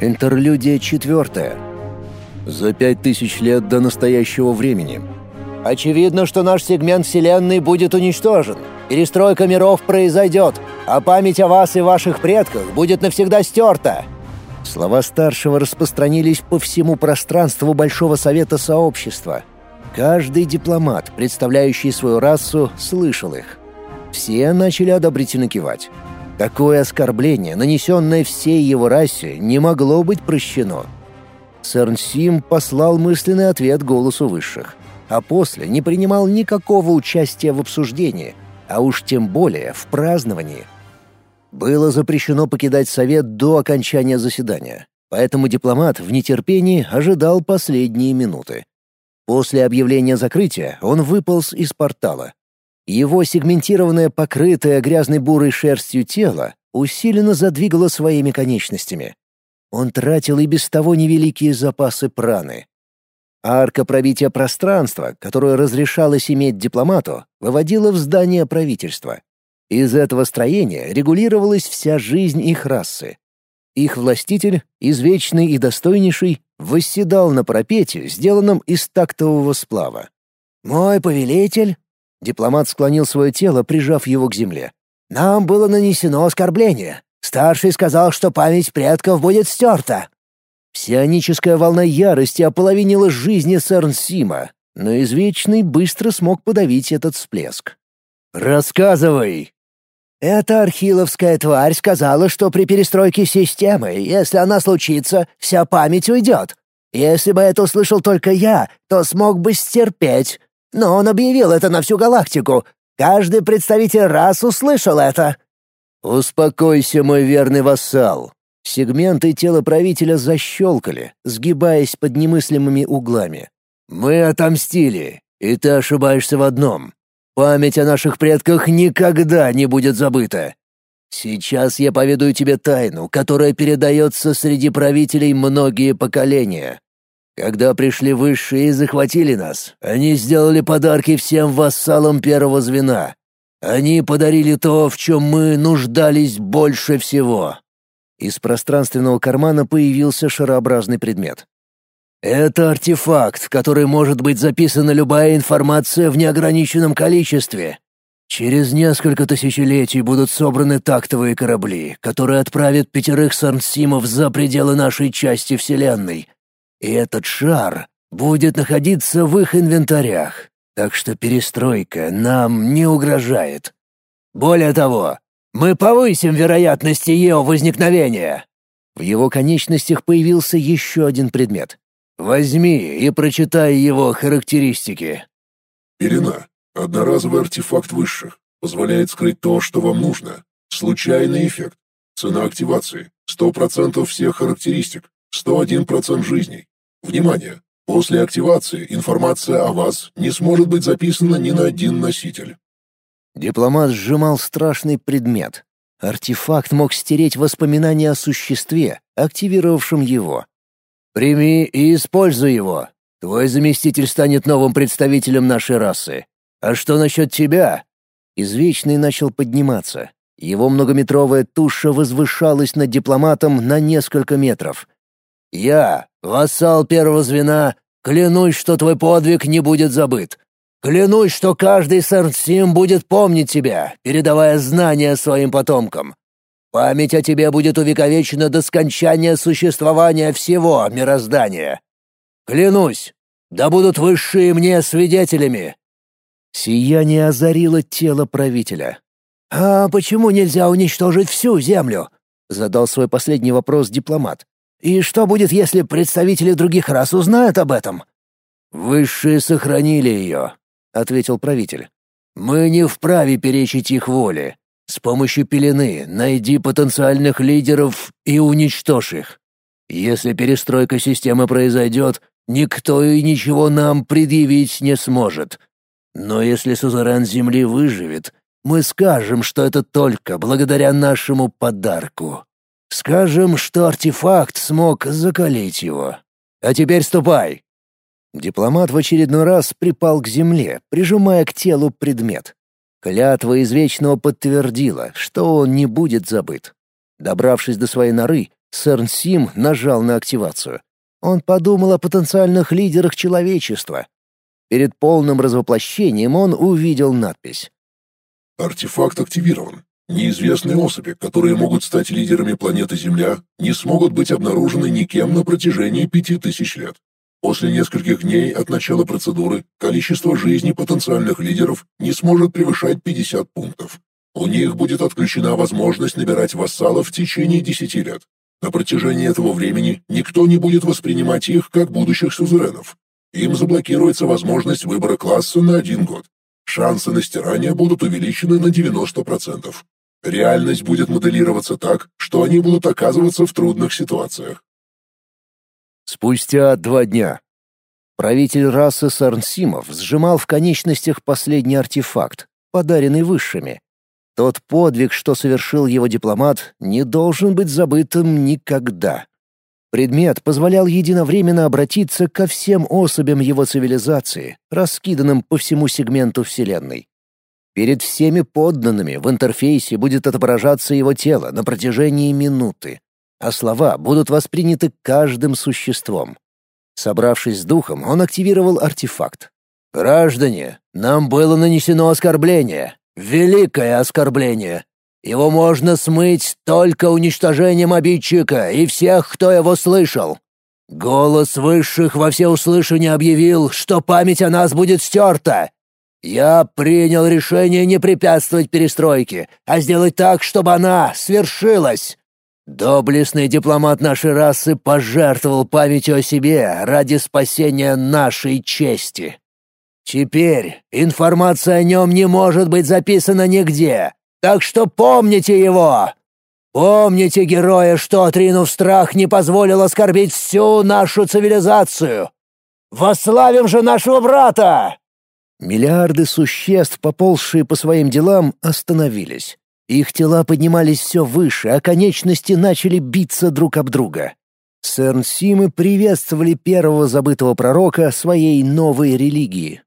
Интерлюдия четвертая. За пять тысяч лет до настоящего времени. Очевидно, что наш сегмент Вселенной будет уничтожен. Перестройка миров произойдет, а память о вас и ваших предках будет навсегда стерта. Слова старшего распространились по всему пространству Большого Совета Сообщества. Каждый дипломат, представляющий свою расу, слышал их. Все начали одобрительно кивать. Такое оскорбление, нанесенное всей его расе, не могло быть прощено. Сэрнсим послал мысленный ответ голосу высших, а после не принимал никакого участия в обсуждении, а уж тем более в праздновании. Было запрещено покидать совет до окончания заседания, поэтому дипломат в нетерпении ожидал последние минуты. После объявления закрытия он выполз из портала, его сегментированное, покрытое грязной бурой шерстью тело усиленно задвигало своими конечностями. Он тратил и без того невеликие запасы праны. Арка пробития пространства, которую разрешалось иметь дипломату, выводила в здание правительства. Из этого строения регулировалась вся жизнь их расы. Их властитель, извечный и достойнейший, восседал на парапете, сделанном из тактового сплава. «Мой повелитель Дипломат склонил свое тело, прижав его к земле. «Нам было нанесено оскорбление. Старший сказал, что память предков будет стерта». Псионическая волна ярости ополовинила жизни Сарнсима, но Извечный быстро смог подавить этот всплеск. «Рассказывай!» «Эта архиловская тварь сказала, что при перестройке системы, если она случится, вся память уйдет. Если бы это услышал только я, то смог бы стерпеть, но он объявил это на всю галактику. Каждый представитель рас услышал это. Успокойся, мой верный вассал. Сегменты тела правителя защелкали, сгибаясь под немыслимыми углами. Мы отомстили, и ты ошибаешься в одном. Память о наших предках никогда не будет забыта. Сейчас я поведаю тебе тайну, которая передается среди правителей многие поколения. Когда пришли высшие и захватили нас, они сделали подарки всем вассалам первого звена. Они подарили то, в чем мы нуждались больше всего. Из пространственного кармана появился шарообразный предмет. Это артефакт, в который может быть записана любая информация в неограниченном количестве. Через несколько тысячелетий будут собраны тактовые корабли, которые отправят пятерых сансимов за пределы нашей части Вселенной, и этот шар будет находиться в их инвентарях, так что перестройка нам не угрожает. Более того, мы повысим вероятность ее возникновения». В его конечностях появился еще один предмет. «Возьми и прочитай его характеристики». «Пелена. Одноразовый артефакт высших. Позволяет скрыть то, что вам нужно. Случайный эффект. Цена активации. 100% всех характеристик. 101% жизней. Внимание! После активации информация о вас не сможет быть записана ни на один носитель. Дипломат сжимал страшный предмет. Артефакт мог стереть воспоминания о существе, активировавшем его. «Прими и используй его. Твой заместитель станет новым представителем нашей расы. А что насчет тебя?» Извечный начал подниматься. Его многометровая туша возвышалась над дипломатом на несколько метров. «Я, вассал первого звена, клянусь, что твой подвиг не будет забыт. Клянусь, что каждый Сарнсим будет помнить тебя, передавая знания своим потомкам. Память о тебе будет увековечена до скончания существования всего мироздания. Клянусь, да будут высшие мне свидетелями». Сияние озарило тело правителя. «А почему нельзя уничтожить всю Землю?» — задал свой последний вопрос дипломат. И что будет, если представители других рас узнают об этом? Высшие сохранили ее, ответил правитель. Мы не вправе перечить их воле. С помощью пелены найди потенциальных лидеров и уничтожь их. Если перестройка системы произойдет, никто и ничего нам предъявить не сможет. Но если сузерен Земли выживет, мы скажем, что это только благодаря нашему подарку. Скажем, что артефакт смог закалить его. А теперь ступай!» Дипломат в очередной раз припал к земле, прижимая к телу предмет. Клятва Извечного подтвердила, что он не будет забыт. Добравшись до своей норы, Сэрн Сим нажал на активацию. Он подумал о потенциальных лидерах человечества. Перед полным развоплощением он увидел надпись. «Артефакт активирован. Неизвестные особи, которые могут стать лидерами планеты Земля, не смогут быть обнаружены никем на протяжении пяти тысяч лет. После нескольких дней от начала процедуры количество жизней потенциальных лидеров не сможет превышать 50 пунктов. У них будет отключена возможность набирать вассалов в течение 10 лет. На протяжении этого времени никто не будет воспринимать их как будущих сузеренов. Им заблокируется возможность выбора класса на один год. Шансы на стирание будут увеличены на 90%. Реальность будет моделироваться так, что они будут оказываться в трудных ситуациях. Спустя два дня. Правитель расы Сарнсимов сжимал в конечностях последний артефакт, подаренный высшими. Тот подвиг, что совершил его дипломат, не должен быть забытым никогда. Предмет позволял единовременно обратиться ко всем особям его цивилизации, раскиданным по всему сегменту Вселенной. Перед всеми подданными в интерфейсе будет отображаться его тело на протяжении минуты, а слова будут восприняты каждым существом. Собравшись с духом, он активировал артефакт. «Граждане, нам было нанесено оскорбление. Великое оскорбление. Его можно смыть только уничтожением обидчика и всех, кто его слышал. Голос высших во всеуслышание объявил, что память о нас будет стерта, я принял решение не препятствовать перестройке, а сделать так, чтобы она свершилась. Доблестный дипломат нашей расы пожертвовал памятью о себе ради спасения нашей чести. Теперь информация о нем не может быть записана нигде, так что помните его. Помните героя, что, отринув страх, не позволил оскорбить всю нашу цивилизацию. Восславим же нашего брата!» Миллиарды существ, поползшие по своим делам, остановились. Их тела поднимались все выше, а конечности начали биться друг об друга. Сэрнсимы приветствовали первого забытого пророка своей новой религии.